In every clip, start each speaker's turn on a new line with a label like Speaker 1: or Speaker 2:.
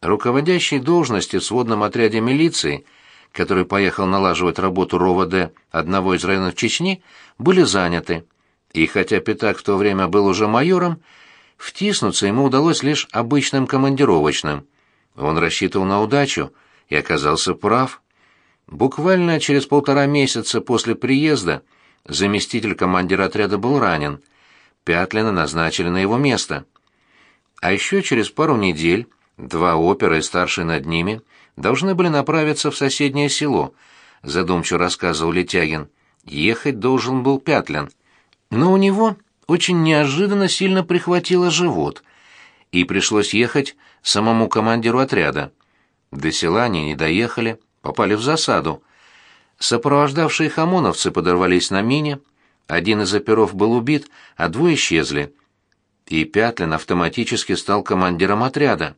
Speaker 1: Руководящие должности в сводном отряде милиции, который поехал налаживать работу РОВД одного из районов Чечни, были заняты. И хотя Пятак в то время был уже майором, втиснуться ему удалось лишь обычным командировочным. Он рассчитывал на удачу и оказался прав. Буквально через полтора месяца после приезда заместитель командира отряда был ранен. Пятлина назначили на его место. А еще через пару недель два опера и старший над ними должны были направиться в соседнее село, задумчиво рассказывал Летягин. Ехать должен был Пятлин. Но у него очень неожиданно сильно прихватило живот, и пришлось ехать самому командиру отряда. До села они не доехали, попали в засаду. Сопровождавшие их ОМОНовцы подорвались на мине, один из оперов был убит, а двое исчезли. И Пятлин автоматически стал командиром отряда.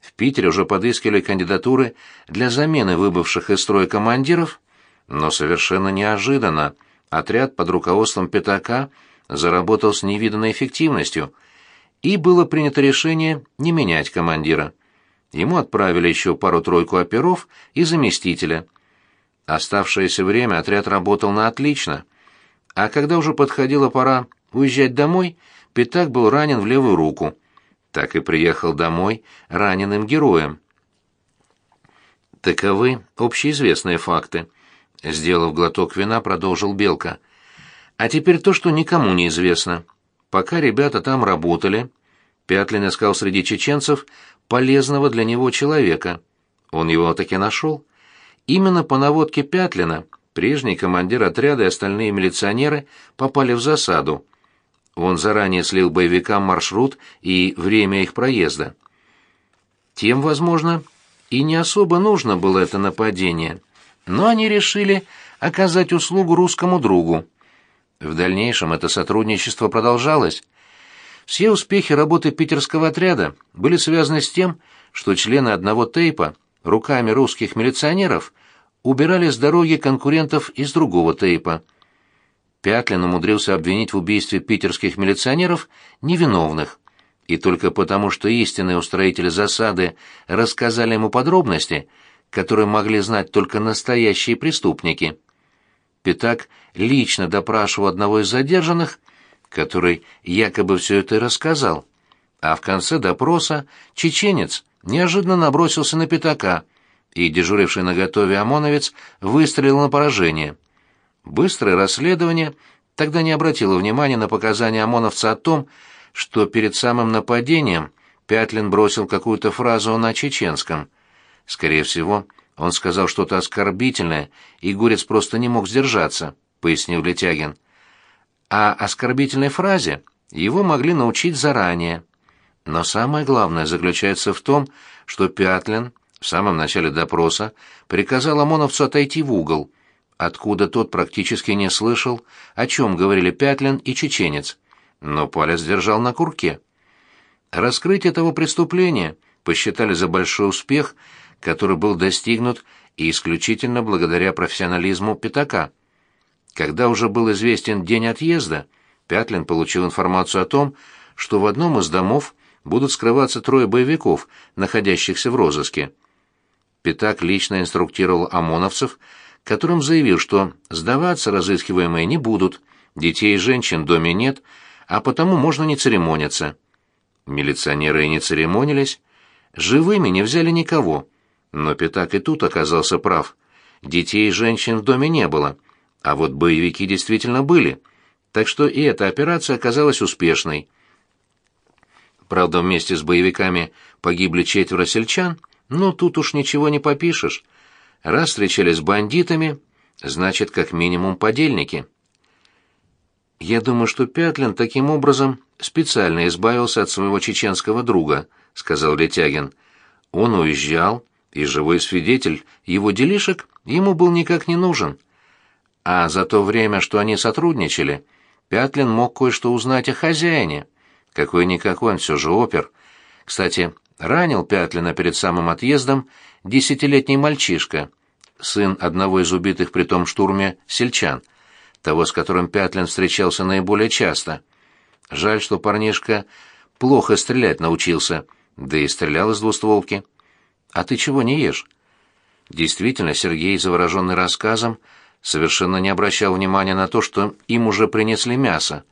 Speaker 1: В Питере уже подыскивали кандидатуры для замены выбывших из строя командиров, но совершенно неожиданно отряд под руководством Пятака заработал с невиданной эффективностью, и было принято решение не менять командира. Ему отправили еще пару-тройку оперов и заместителя. Оставшееся время отряд работал на отлично. А когда уже подходила пора уезжать домой, Пятак был ранен в левую руку. Так и приехал домой раненым героем. Таковы общеизвестные факты. Сделав глоток вина, продолжил Белка. А теперь то, что никому не известно. Пока ребята там работали, Пятлин искал среди чеченцев полезного для него человека. Он его таки нашел. Именно по наводке Пятлина прежний командир отряда и остальные милиционеры попали в засаду. Он заранее слил боевикам маршрут и время их проезда. Тем, возможно, и не особо нужно было это нападение, но они решили оказать услугу русскому другу. В дальнейшем это сотрудничество продолжалось. Все успехи работы питерского отряда были связаны с тем, что члены одного тейпа руками русских милиционеров убирали с дороги конкурентов из другого тейпа. Пятлин умудрился обвинить в убийстве питерских милиционеров невиновных, и только потому, что истинные устроители засады рассказали ему подробности, которые могли знать только настоящие преступники. Пятак лично допрашивал одного из задержанных который якобы все это и рассказал. А в конце допроса чеченец неожиданно набросился на пятака, и дежуривший на готове ОМОНовец выстрелил на поражение. Быстрое расследование тогда не обратило внимания на показания ОМОНовца о том, что перед самым нападением Пятлин бросил какую-то фразу на чеченском. Скорее всего, он сказал что-то оскорбительное, и Гурец просто не мог сдержаться, пояснил Летягин а оскорбительной фразе его могли научить заранее. Но самое главное заключается в том, что Пятлин в самом начале допроса приказал ОМОНовцу отойти в угол, откуда тот практически не слышал, о чем говорили Пятлин и чеченец, но палец держал на курке. Раскрытие этого преступления посчитали за большой успех, который был достигнут и исключительно благодаря профессионализму Пятака. Когда уже был известен день отъезда, Пятлин получил информацию о том, что в одном из домов будут скрываться трое боевиков, находящихся в розыске. Пятак лично инструктировал ОМОНовцев, которым заявил, что сдаваться разыскиваемые не будут, детей и женщин в доме нет, а потому можно не церемониться. Милиционеры и не церемонились, живыми не взяли никого, но Пятак и тут оказался прав. Детей и женщин в доме не было, а вот боевики действительно были, так что и эта операция оказалась успешной. Правда, вместе с боевиками погибли четверо сельчан, но тут уж ничего не попишешь. Раз встречались с бандитами, значит, как минимум подельники. Я думаю, что Пятлин таким образом специально избавился от своего чеченского друга, сказал Летягин. Он уезжал, и живой свидетель его делишек ему был никак не нужен. А за то время, что они сотрудничали, Пятлин мог кое-что узнать о хозяине. Какой-никакой он все же опер. Кстати, ранил Пятлина перед самым отъездом десятилетний мальчишка, сын одного из убитых при том штурме сельчан, того, с которым Пятлин встречался наиболее часто. Жаль, что парнишка плохо стрелять научился, да и стрелял из двустволки. А ты чего не ешь?» Действительно, Сергей, завороженный рассказом, совершенно не обращал внимания на то, что им уже принесли мясо,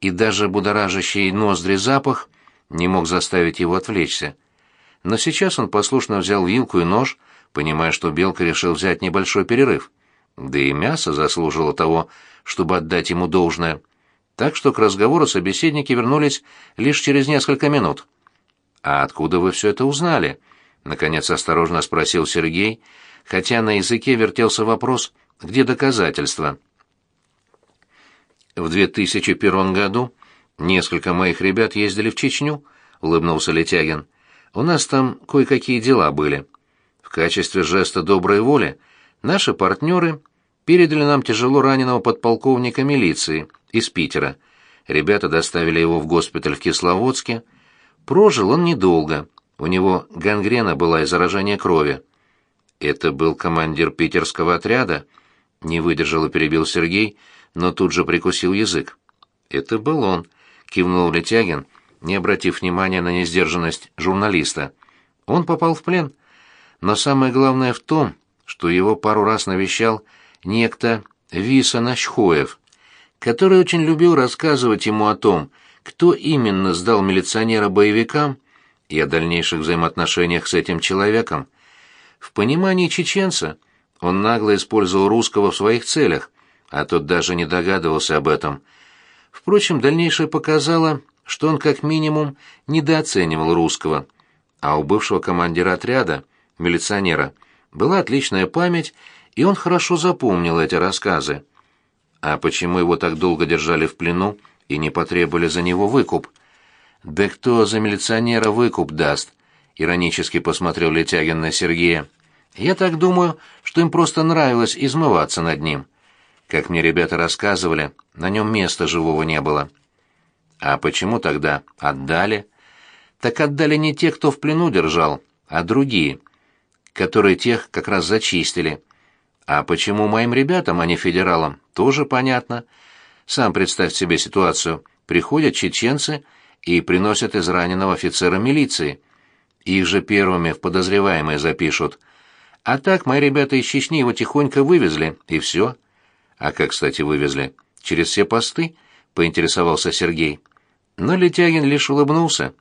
Speaker 1: и даже будоражащий ноздри запах не мог заставить его отвлечься. Но сейчас он послушно взял вилку и нож, понимая, что Белка решил взять небольшой перерыв. Да и мясо заслужило того, чтобы отдать ему должное. Так что к разговору собеседники вернулись лишь через несколько минут. «А откуда вы все это узнали?» — наконец осторожно спросил Сергей, хотя на языке вертелся вопрос «Где доказательства?» «В 2001 году несколько моих ребят ездили в Чечню», — улыбнулся Летягин. «У нас там кое-какие дела были. В качестве жеста доброй воли наши партнеры передали нам тяжело раненого подполковника милиции из Питера. Ребята доставили его в госпиталь в Кисловодске. Прожил он недолго. У него гангрена была и заражение крови. Это был командир питерского отряда, не выдержал и перебил Сергей, но тут же прикусил язык. Это был он, кивнул Летягин, не обратив внимания на несдержанность журналиста. Он попал в плен. Но самое главное в том, что его пару раз навещал некто Виса Нащхоев, который очень любил рассказывать ему о том, кто именно сдал милиционера боевикам и о дальнейших взаимоотношениях с этим человеком. В понимании чеченца он нагло использовал русского в своих целях, а тот даже не догадывался об этом. Впрочем, дальнейшее показало, что он как минимум недооценивал русского, а у бывшего командира отряда, милиционера, была отличная память и он хорошо запомнил эти рассказы. А почему его так долго держали в плену и не потребовали за него выкуп? Да кто за милиционера выкуп даст? Иронически посмотрел Летягин на Сергея. Я так думаю, что им просто нравилось измываться над ним. Как мне ребята рассказывали, на нем места живого не было. А почему тогда отдали? Так отдали не те, кто в плену держал, а другие, которые тех как раз зачистили. А почему моим ребятам, а не федералам, тоже понятно. Сам представь себе ситуацию. Приходят чеченцы и приносят из раненого офицера милиции. Их же первыми в подозреваемые запишут. А так мои ребята из Чечни его тихонько вывезли, и все. А как, кстати, вывезли? Через все посты? Поинтересовался Сергей. Но Летягин лишь улыбнулся.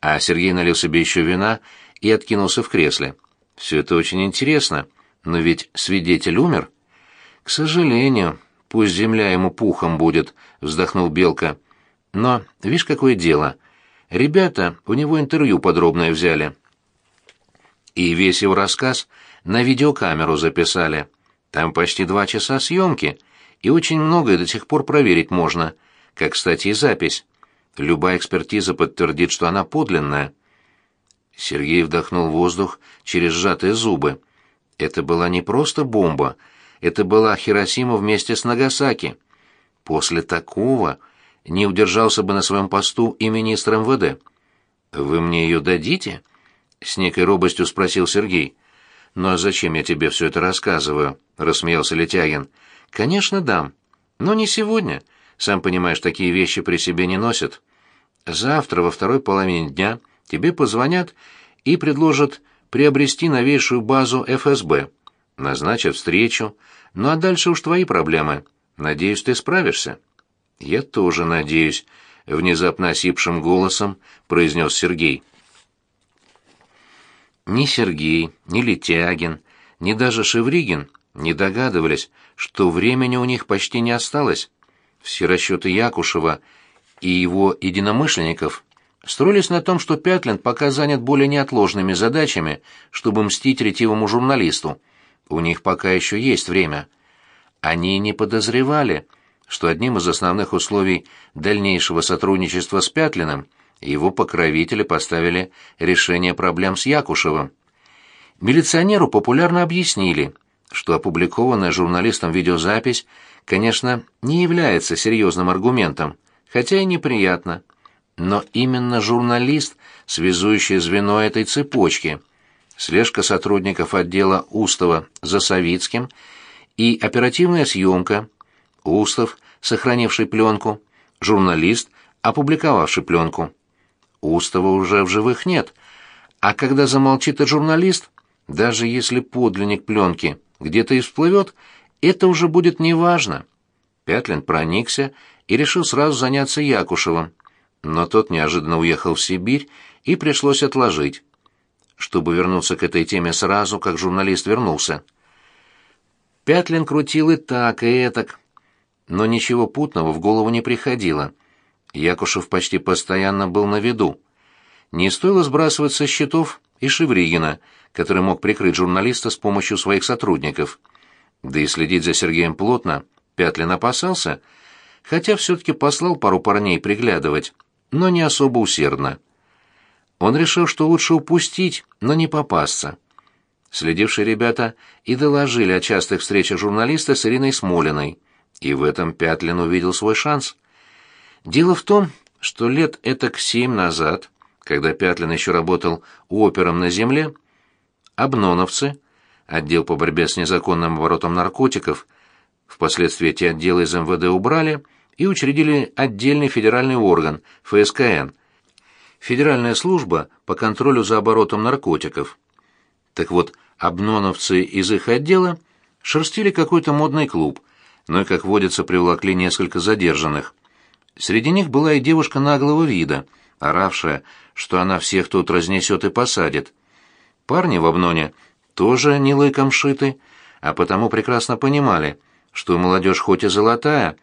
Speaker 1: А Сергей налил себе еще вина и откинулся в кресле. Все это очень интересно. Но ведь свидетель умер. К сожалению, пусть земля ему пухом будет, вздохнул Белка. Но, видишь, какое дело. Ребята у него интервью подробное взяли. И весь его рассказ на видеокамеру записали. Там почти два часа съемки, и очень многое до сих пор проверить можно, как, кстати, и запись. Любая экспертиза подтвердит, что она подлинная. Сергей вдохнул воздух через сжатые зубы. Это была не просто бомба, это была Хиросима вместе с Нагасаки. После такого не удержался бы на своем посту и министр МВД. «Вы мне ее дадите?» — с некой робостью спросил Сергей. «Ну а зачем я тебе все это рассказываю?» — рассмеялся Летягин. «Конечно, дам. Но не сегодня. Сам понимаешь, такие вещи при себе не носят. Завтра во второй половине дня тебе позвонят и предложат приобрести новейшую базу ФСБ. Назначат встречу. Ну а дальше уж твои проблемы. Надеюсь, ты справишься. Я тоже надеюсь, внезапно осипшим голосом произнес Сергей. Ни Сергей, ни Летягин, ни даже Шевригин не догадывались, что времени у них почти не осталось. Все расчеты Якушева и его единомышленников строились на том, что Пятлин пока занят более неотложными задачами, чтобы мстить ретивому журналисту. У них пока еще есть время. Они не подозревали, что одним из основных условий дальнейшего сотрудничества с Пятлиным его покровители поставили решение проблем с Якушевым. Милиционеру популярно объяснили, что опубликованная журналистом видеозапись, конечно, не является серьезным аргументом, хотя и неприятно – но именно журналист – связующее звено этой цепочки. Слежка сотрудников отдела Устова за Савицким и оперативная съемка. Устов, сохранивший пленку, журналист, опубликовавший пленку. Устова уже в живых нет, А когда замолчит и журналист, даже если подлинник пленки где-то и всплывет, это уже будет неважно. Пятлин проникся и решил сразу заняться Якушевым, но тот неожиданно уехал в Сибирь, и пришлось отложить, чтобы вернуться к этой теме сразу, как журналист вернулся. Пятлин крутил и так, и этак, но ничего путного в голову не приходило. Якушев почти постоянно был на виду. Не стоило сбрасывать со счетов и Шевригина, который мог прикрыть журналиста с помощью своих сотрудников. Да и следить за Сергеем плотно Пятлин опасался, хотя все-таки послал пару парней приглядывать, но не особо усердно. Он решил, что лучше упустить, но не попасться. Следившие ребята и доложили о частых встречах журналиста с Ириной Смолиной, и в этом Пятлин увидел свой шанс. Дело в том, что лет этак семь назад, когда Пятлин еще работал опером на земле, обноновцы, отдел по борьбе с незаконным оборотом наркотиков, впоследствии эти отделы из МВД убрали и учредили отдельный федеральный орган, ФСКН, Федеральная служба по контролю за оборотом наркотиков. Так вот, обноновцы из их отдела шерстили какой-то модный клуб, но и, как водится, привлекли несколько задержанных. Среди них была и девушка наглого вида, оравшая, что она всех тут разнесет и посадит. Парни в обноне тоже не лыком шиты, а потому прекрасно понимали, что молодежь хоть и золотая,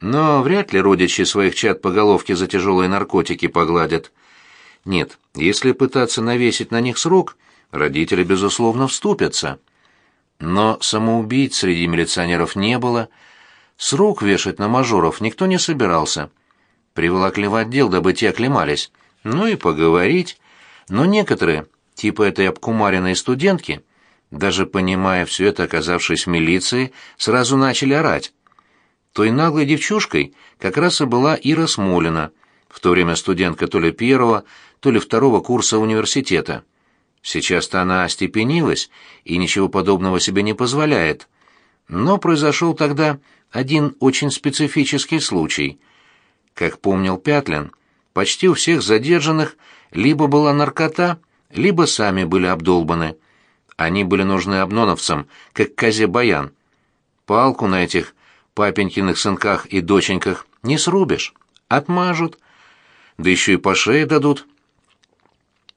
Speaker 1: но вряд ли родичи своих чад по головке за тяжелые наркотики погладят. Нет, если пытаться навесить на них срок, родители, безусловно, вступятся. Но самоубийц среди милиционеров не было, срок вешать на мажоров никто не собирался. Приволокли в отдел, дабы те оклемались. Ну и поговорить. Но некоторые, типа этой обкумаренной студентки, даже понимая все это, оказавшись в милиции, сразу начали орать. Той наглой девчушкой как раз и была Ира Смолина, в то время студентка то ли первого, то ли второго курса университета. Сейчас-то она остепенилась и ничего подобного себе не позволяет. Но произошел тогда один очень специфический случай. Как помнил Пятлин, почти у всех задержанных либо была наркота, либо сами были обдолбаны. Они были нужны обноновцам, как козе баян. Палку на этих папенькиных сынках и доченьках не срубишь, отмажут, да еще и по шее дадут.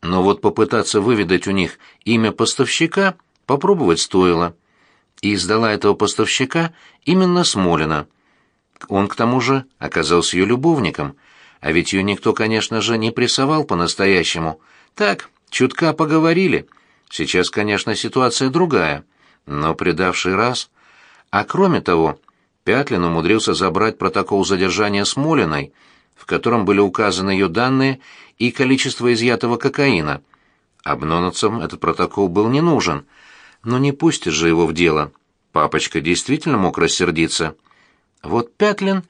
Speaker 1: Но вот попытаться выведать у них имя поставщика попробовать стоило. И сдала этого поставщика именно Смолина. Он, к тому же, оказался ее любовником, а ведь ее никто, конечно же, не прессовал по-настоящему. Так, чутка поговорили. Сейчас, конечно, ситуация другая, но предавший раз. А кроме того, Пятлин умудрился забрать протокол задержания Смолиной, в котором были указаны ее данные и количество изъятого кокаина. Обноновцам этот протокол был не нужен, но не пустишь же его в дело. Папочка действительно мог рассердиться. Вот Пятлин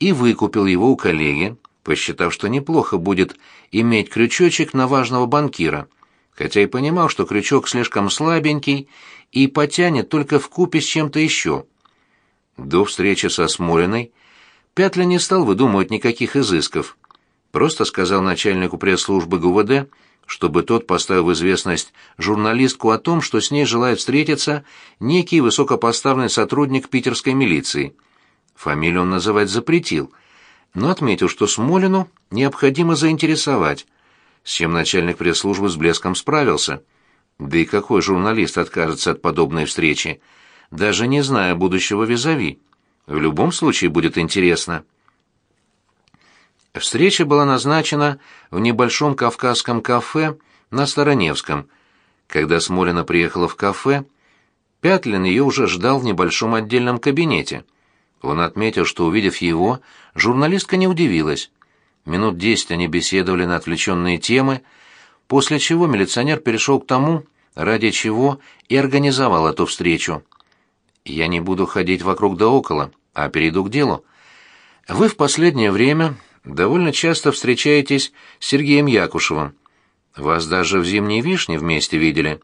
Speaker 1: и выкупил его у коллеги, посчитав, что неплохо будет иметь крючочек на важного банкира, хотя и понимал, что крючок слишком слабенький и потянет только в купе с чем-то еще. До встречи со Смолиной Пятлин не стал выдумывать никаких изысков. Просто сказал начальнику пресс-службы ГУВД, чтобы тот поставил в известность журналистку о том, что с ней желает встретиться некий высокопоставленный сотрудник питерской милиции. Фамилию он называть запретил, но отметил, что Смолину необходимо заинтересовать, с чем начальник пресс-службы с блеском справился. Да и какой журналист откажется от подобной встречи, даже не зная будущего визави? В любом случае будет интересно. Встреча была назначена в небольшом кавказском кафе на Староневском. Когда Смолина приехала в кафе, Пятлин ее уже ждал в небольшом отдельном кабинете. Он отметил, что, увидев его, журналистка не удивилась. Минут десять они беседовали на отвлеченные темы, после чего милиционер перешел к тому, ради чего и организовал эту встречу. «Я не буду ходить вокруг да около, а перейду к делу. Вы в последнее время довольно часто встречаетесь с Сергеем Якушевым. Вас даже в зимней вишне вместе видели.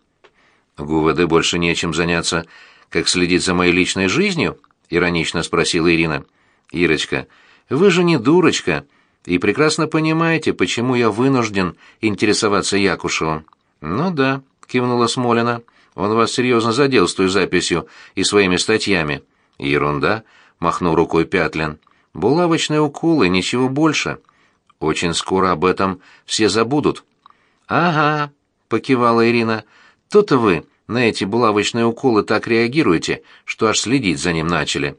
Speaker 1: ГУВД больше нечем заняться, как следить за моей личной жизнью, иронично спросила Ирина. Ирочка, вы же не дурочка и прекрасно понимаете, почему я вынужден интересоваться Якушевым. «Ну да», — кивнула Смолина. «Он вас серьезно задел с той записью и своими статьями». «Ерунда», — махнул рукой Пятлин. «Булавочные уколы, ничего больше. Очень скоро об этом все забудут». «Ага», — покивала Ирина. «То-то вы на эти булавочные уколы так реагируете, что аж следить за ним начали».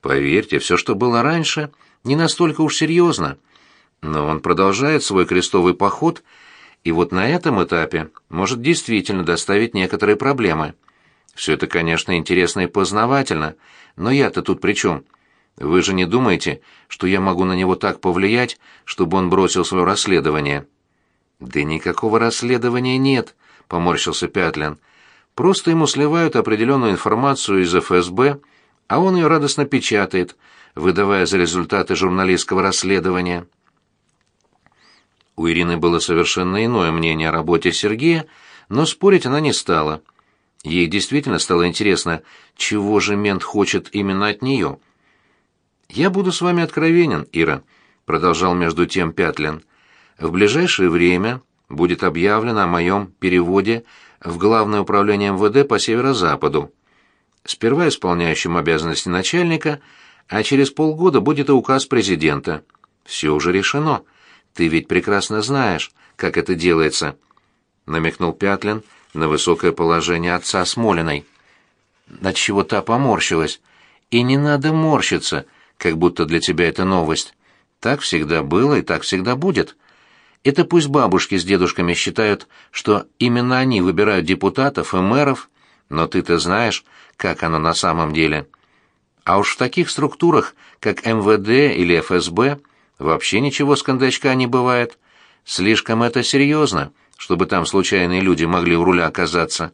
Speaker 1: «Поверьте, все, что было раньше, не настолько уж серьезно. Но он продолжает свой крестовый поход, и вот на этом этапе может действительно доставить некоторые проблемы. Все это, конечно, интересно и познавательно, но я-то тут при чем? Вы же не думаете, что я могу на него так повлиять, чтобы он бросил свое расследование?» «Да никакого расследования нет», — поморщился Пятлин. «Просто ему сливают определенную информацию из ФСБ, а он ее радостно печатает, выдавая за результаты журналистского расследования». У Ирины было совершенно иное мнение о работе Сергея, но спорить она не стала. Ей действительно стало интересно, чего же мент хочет именно от нее. «Я буду с вами откровенен, Ира», — продолжал между тем Пятлин. «В ближайшее время будет объявлено о моем переводе в Главное управление МВД по северо-западу. Сперва исполняющим обязанности начальника, а через полгода будет и указ президента. Все уже решено. Ты ведь прекрасно знаешь, как это делается», — намекнул Пятлин на высокое положение отца Смолиной. Над чего та поморщилась. «И не надо морщиться», как будто для тебя это новость. Так всегда было и так всегда будет. Это пусть бабушки с дедушками считают, что именно они выбирают депутатов и мэров, но ты-то знаешь, как оно на самом деле. А уж в таких структурах, как МВД или ФСБ, вообще ничего с кондачка не бывает. Слишком это серьезно, чтобы там случайные люди могли у руля оказаться.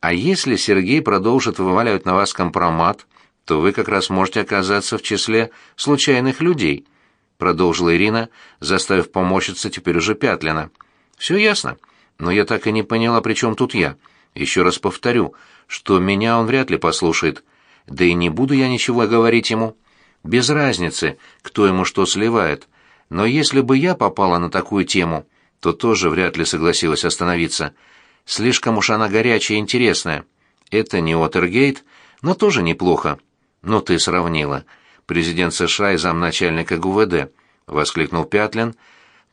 Speaker 1: А если Сергей продолжит вываливать на вас компромат, то вы как раз можете оказаться в числе случайных людей», — продолжила Ирина, заставив помощиться теперь уже Пятлина. «Все ясно. Но я так и не поняла, при чем тут я. Еще раз повторю, что меня он вряд ли послушает. Да и не буду я ничего говорить ему. Без разницы, кто ему что сливает. Но если бы я попала на такую тему, то тоже вряд ли согласилась остановиться. Слишком уж она горячая и интересная. Это не Отергейт, но тоже неплохо. «Ну ты сравнила. Президент США и замначальника ГУВД», — воскликнул Пятлин,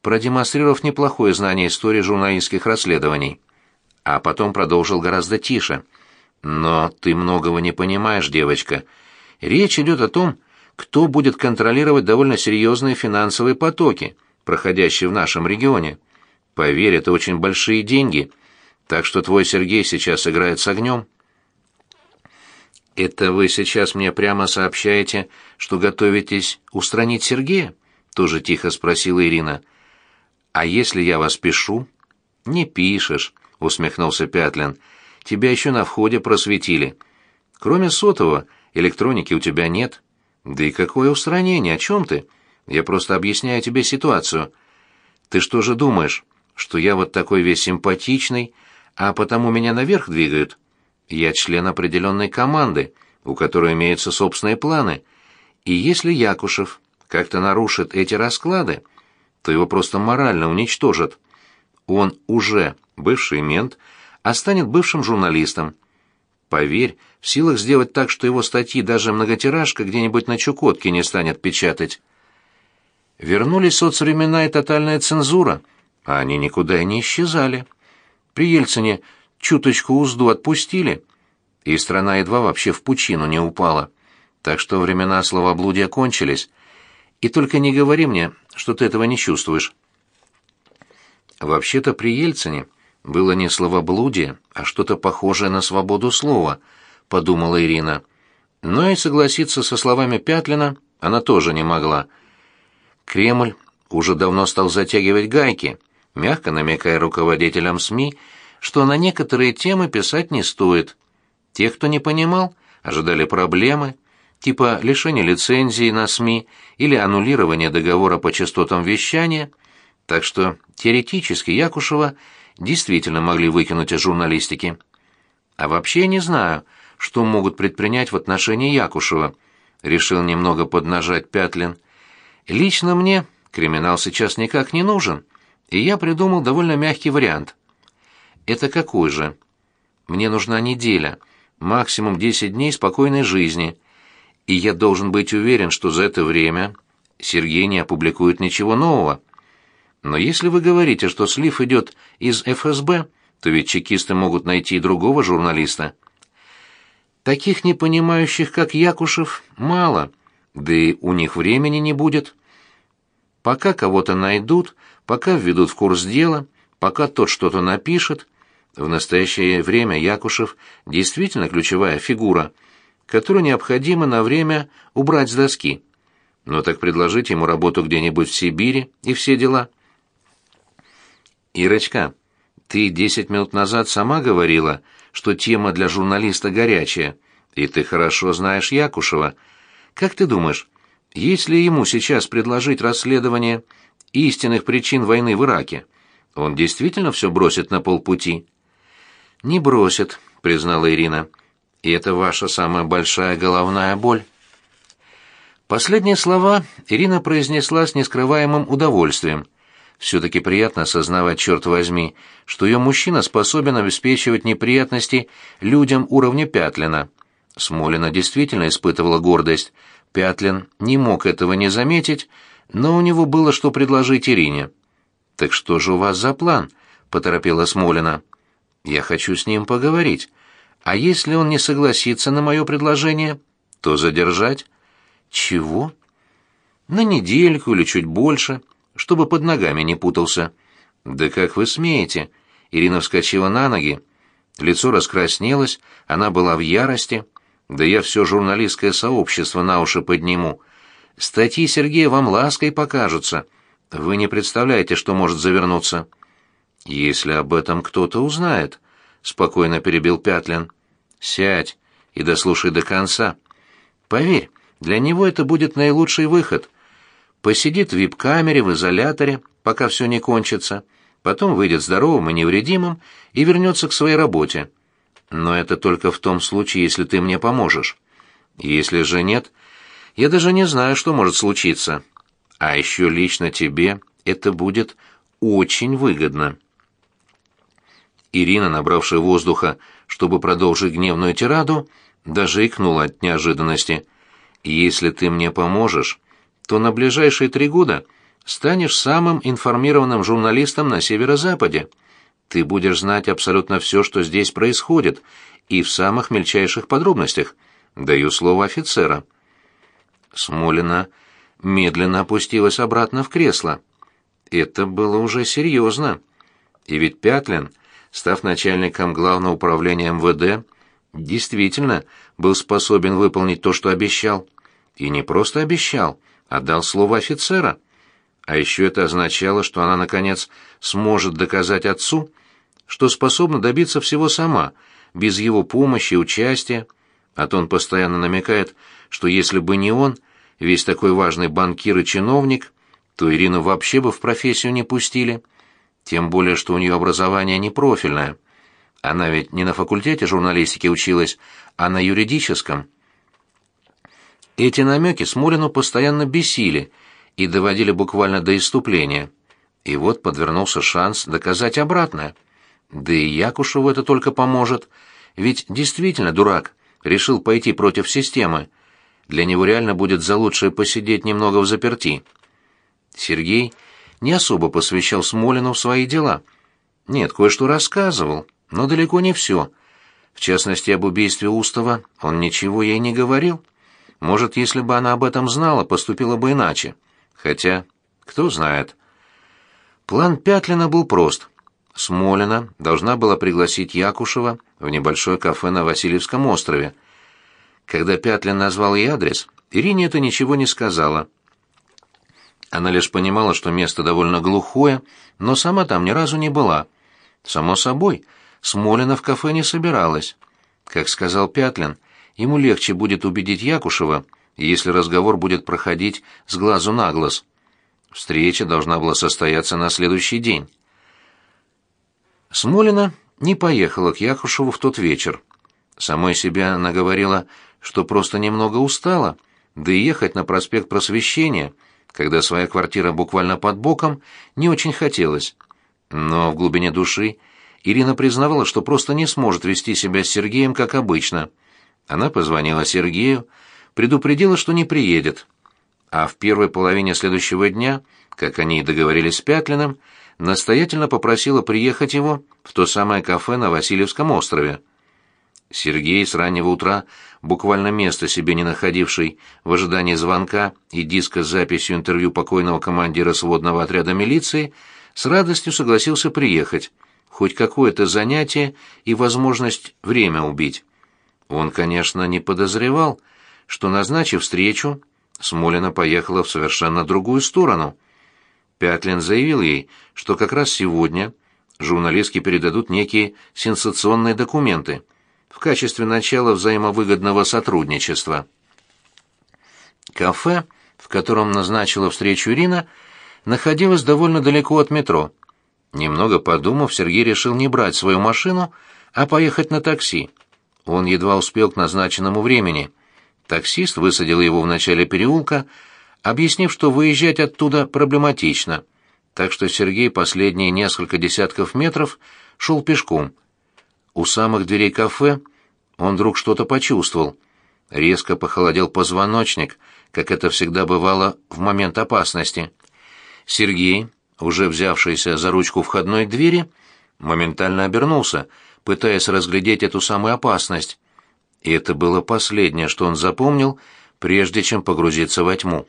Speaker 1: продемонстрировав неплохое знание истории журналистских расследований. А потом продолжил гораздо тише. «Но ты многого не понимаешь, девочка. Речь идет о том, кто будет контролировать довольно серьезные финансовые потоки, проходящие в нашем регионе. Поверь, это очень большие деньги, так что твой Сергей сейчас играет с огнем». «Это вы сейчас мне прямо сообщаете, что готовитесь устранить Сергея?» — тоже тихо спросила Ирина. «А если я вас пишу?» «Не пишешь», — усмехнулся Пятлин. «Тебя еще на входе просветили. Кроме сотового, электроники у тебя нет». «Да и какое устранение? О чем ты? Я просто объясняю тебе ситуацию. Ты что же думаешь, что я вот такой весь симпатичный, а потому меня наверх двигают?» Я член определенной команды, у которой имеются собственные планы. И если Якушев как-то нарушит эти расклады, то его просто морально уничтожат. Он уже бывший мент, а станет бывшим журналистом. Поверь, в силах сделать так, что его статьи даже многотиражка где-нибудь на Чукотке не станет печатать. Вернулись соцвремена и тотальная цензура, а они никуда и не исчезали. При Ельцине чуточку узду отпустили, и страна едва вообще в пучину не упала. Так что времена словоблудия кончились. И только не говори мне, что ты этого не чувствуешь. Вообще-то при Ельцине было не словоблудие, а что-то похожее на свободу слова, подумала Ирина. Но и согласиться со словами Пятлина она тоже не могла. Кремль уже давно стал затягивать гайки, мягко намекая руководителям СМИ, что на некоторые темы писать не стоит. Те, кто не понимал, ожидали проблемы, типа лишения лицензии на СМИ или аннулирования договора по частотам вещания, так что теоретически Якушева действительно могли выкинуть из журналистики. А вообще не знаю, что могут предпринять в отношении Якушева, решил немного поднажать Пятлин. Лично мне криминал сейчас никак не нужен, и я придумал довольно мягкий вариант – Это какой же? Мне нужна неделя, максимум десять дней спокойной жизни, и я должен быть уверен, что за это время Сергей не опубликует ничего нового. Но если вы говорите, что слив идет из ФСБ, то ведь чекисты могут найти другого журналиста. Таких непонимающих, как Якушев, мало, да и у них времени не будет. Пока кого-то найдут, пока введут в курс дела, пока тот что-то напишет, в настоящее время Якушев действительно ключевая фигура, которую необходимо на время убрать с доски. Но так предложить ему работу где-нибудь в Сибири и все дела. Ирочка, ты десять минут назад сама говорила, что тема для журналиста горячая, и ты хорошо знаешь Якушева. Как ты думаешь, если ему сейчас предложить расследование истинных причин войны в Ираке, он действительно все бросит на полпути? Не бросит, признала Ирина. И это ваша самая большая головная боль. Последние слова Ирина произнесла с нескрываемым удовольствием. Все-таки приятно осознавать, черт возьми, что ее мужчина способен обеспечивать неприятности людям уровня Пятлина. Смолина действительно испытывала гордость. Пятлин не мог этого не заметить, но у него было что предложить Ирине. «Так что же у вас за план?» — поторопила Смолина. «Я хочу с ним поговорить. А если он не согласится на мое предложение, то задержать». «Чего?» «На недельку или чуть больше чтобы под ногами не путался. «Да как вы смеете?» Ирина вскочила на ноги. Лицо раскраснелось, она была в ярости. «Да я все журналистское сообщество на уши подниму. Статьи Сергея вам лаской покажутся. Вы не представляете, что может завернуться». «Если об этом кто-то узнает», — спокойно перебил Пятлин. «Сядь и дослушай до конца. Поверь, для него это будет наилучший выход — посидит в вип-камере, в изоляторе, пока все не кончится, потом выйдет здоровым и невредимым и вернется к своей работе. Но это только в том случае, если ты мне поможешь. Если же нет, я даже не знаю, что может случиться. А еще лично тебе это будет очень выгодно. Ирина, набравшая воздуха, чтобы продолжить гневную тираду, даже икнула от неожиданности. «Если ты мне поможешь, то на ближайшие три года станешь самым информированным журналистом на Северо-Западе. Ты будешь знать абсолютно все, что здесь происходит, и в самых мельчайших подробностях. Даю слово офицера». Смолина медленно опустилась обратно в кресло. Это было уже серьезно. И ведь Пятлин, став начальником главного управления МВД, действительно был способен выполнить то, что обещал. И не просто обещал — отдал слово офицера. А еще это означало, что она, наконец, сможет доказать отцу, что способна добиться всего сама, без его помощи и участия. А то он постоянно намекает, что если бы не он, весь такой важный банкир и чиновник, то Ирину вообще бы в профессию не пустили. Тем более, что у нее образование не профильное. Она ведь не на факультете журналистики училась, а на юридическом. Эти намеки Смолину постоянно бесили и доводили буквально до иступления. И вот подвернулся шанс доказать обратное. Да и Якушеву это только поможет, ведь действительно дурак, решил пойти против системы. Для него реально будет за лучшее посидеть немного в заперти. Сергей не особо посвящал Смолину в свои дела. Нет, кое-что рассказывал, но далеко не все. В частности, об убийстве Устова он ничего ей не говорил. Может, если бы она об этом знала, поступила бы иначе. Хотя, кто знает. План Пятлина был прост. Смолина должна была пригласить Якушева в небольшое кафе на Васильевском острове. Когда Пятлин назвал ей адрес, Ирине это ничего не сказала. Она лишь понимала, что место довольно глухое, но сама там ни разу не была. Само собой, Смолина в кафе не собиралась. Как сказал Пятлин, — ему легче будет убедить Якушева, если разговор будет проходить с глазу на глаз. Встреча должна была состояться на следующий день. Смолина не поехала к Якушеву в тот вечер. Самой себе она говорила, что просто немного устала, да и ехать на проспект Просвещения, когда своя квартира буквально под боком, не очень хотелось. Но в глубине души Ирина признавала, что просто не сможет вести себя с Сергеем как обычно. Она позвонила Сергею, предупредила, что не приедет. А в первой половине следующего дня, как они и договорились с Пятлиным, настоятельно попросила приехать его в то самое кафе на Васильевском острове. Сергей с раннего утра, буквально место себе не находивший в ожидании звонка и диска с записью интервью покойного командира сводного отряда милиции, с радостью согласился приехать, хоть какое-то занятие и возможность время убить. Он, конечно, не подозревал, что, назначив встречу, Смолина поехала в совершенно другую сторону. Пятлин заявил ей, что как раз сегодня журналистки передадут некие сенсационные документы в качестве начала взаимовыгодного сотрудничества. Кафе, в котором назначила встречу Ирина, находилось довольно далеко от метро. Немного подумав, Сергей решил не брать свою машину, а поехать на такси. Он едва успел к назначенному времени. Таксист высадил его в начале переулка, объяснив, что выезжать оттуда проблематично, так что Сергей последние несколько десятков метров шел пешком. У самых дверей кафе он вдруг что-то почувствовал. Резко похолодел позвоночник, как это всегда бывало в момент опасности. Сергей, уже взявшийся за ручку входной двери, моментально обернулся, пытаясь разглядеть эту самую опасность. И это было последнее, что он запомнил, прежде чем погрузиться во тьму.